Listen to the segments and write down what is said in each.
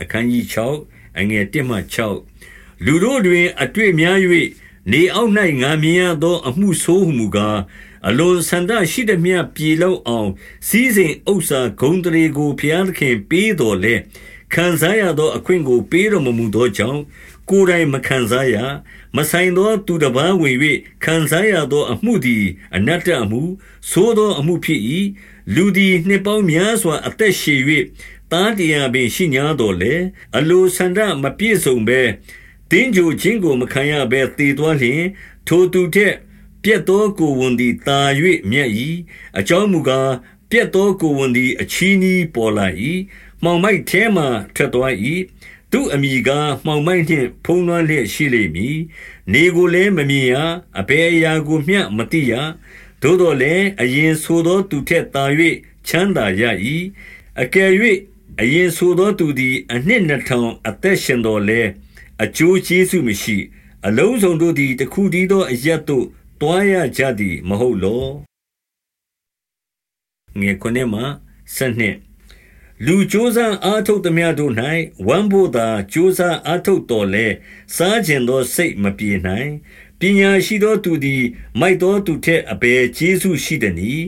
အခန်းကြီး6အငယ်1မှ6လူတို့တွင် အတွေ့များ၍နေအောက်၌ငါမြင်ရသော အမှုဆိုးဟုမူကားအလွန်ဆန္ဒရှိသည်မြပြေလောက်အောင်စည်းစိမ်ဥစ္စာဂုံတရေကိုဘုရားသခင်ပေးတော်လဲခံစားရသော အခွင့်ကိုပေးတော်မမူသောကြောင့်ကိုယ်တိုင်မခံစားရမဆိုင်သော သူတစ်ပါးဝင်၍ခံစားရသော အမှုသည် အနတ္တအမှုသို့သောအမှုဖြစ်၏လူသည်နှစ်ပေါင်းများစွာအသက်ရှည်၍ သားတရားပင်ရှိ냐တော်လေအလိုဆန္ဒမပြည့်စုံဘဲတင်းကြိုခြင်းကိုမခံရဘဲတည်သွားလျင်ထိုသူထက်ပြက်သောကိုဝန်သည်တာ၍မြတ်၏အကြောင်းမူကားပြက်သောကိုဝန်သည်အချီးနီးပေါ်လာ၏မှောင်မိုက်ထဲမှထွက်သွား၏သူအမိကားမှောင်မိုက်နှင့်ဖုံးလွှမ်းလျက်ရှိလိမ့်မည်နေကိုလည်းမမြင်ရအဘယ်အရာကိုမျှမသိရသို့တော်လည်းအရင်ဆိုသောသူထက်သာ၍ချမ်းသာရ၏အကယ်၍ အရင်ဆိုသောသူသည် အနှစ်နှစ်ထောင်အသက်ရှင်တော်လဲအကျိုးကျေးဇူးမရှိ အလုံးစုံတို့သည် တခုတည်းသောအရတ်သို့တွားရကြသည် မဟုတ်လောငယ်ခုနှစ်မှဆနှစ်လူကြိုးစားအားထုတ်သမျှတို့၌ဝမ်းဖို့သာ ကြိုးစားအားထုတ်တော်လဲစားကျင်သောစိတ်မပြေနိုင် ပညာရှိသောသူသည် မိုက်သောသူထက်အဘယ်ကျေးဇူးရှိသနည်း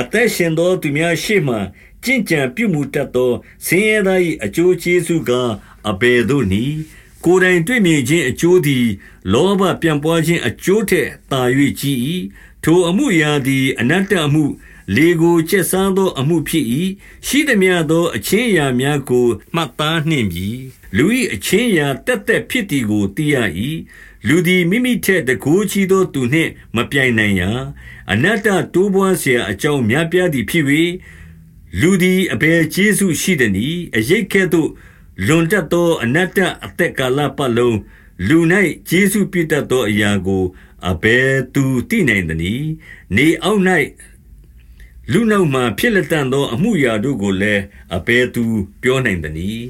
အသက်ရှင်သောသူများရှေ့မှကြင်ကြံပြုမှုတတ်သောဆင်းရဲသား၏အကျိုးကျေးဇူးကားအဘယ်သို့နည်းကိုယ်တိုင်တွေ့မြင်ခြင်းအကျိုးသည် လောဘပြန့်ပွားခြင်းအကျိုးထက်သာ၍ကြီး၏ထိုအမှုရာသည် အနတ္တအမှု လေကိုကျက်စားသောအမှုဖြစ်၏ရှိသည်များသောအချင်းအရာများကိုမှတ်သားနှင့်ပြီ လူ၏အချင်းအရာတက်တက်ဖြစ်သည်ကိုသိရ၏လူသည်မိမိထက်တကိုးကြီးသောသူနှင့်မပြိုင်နိုင်ရာအနတ္တတိုးပွားเสียအကြောင်းများပြားသည်ဖြစ်၍လူသည်အဘယ်ကျေးဇူးရှိသည်နည်းအရိတ်ကဲ့သို့လွန်တတ်သော အနတ္တအသက်ကာလပတ်လုံးလူ၌ကျေးဇူးပြုတတ်သောအရာကိုအဘယ်သူသိနိုင်သနည်းနေအောက်၌လူနောက်မှဖြစ်လက်တန်သော အမှုရာတို့ကိုလည်းအဘယ်သူပြောနိုင်သနည်း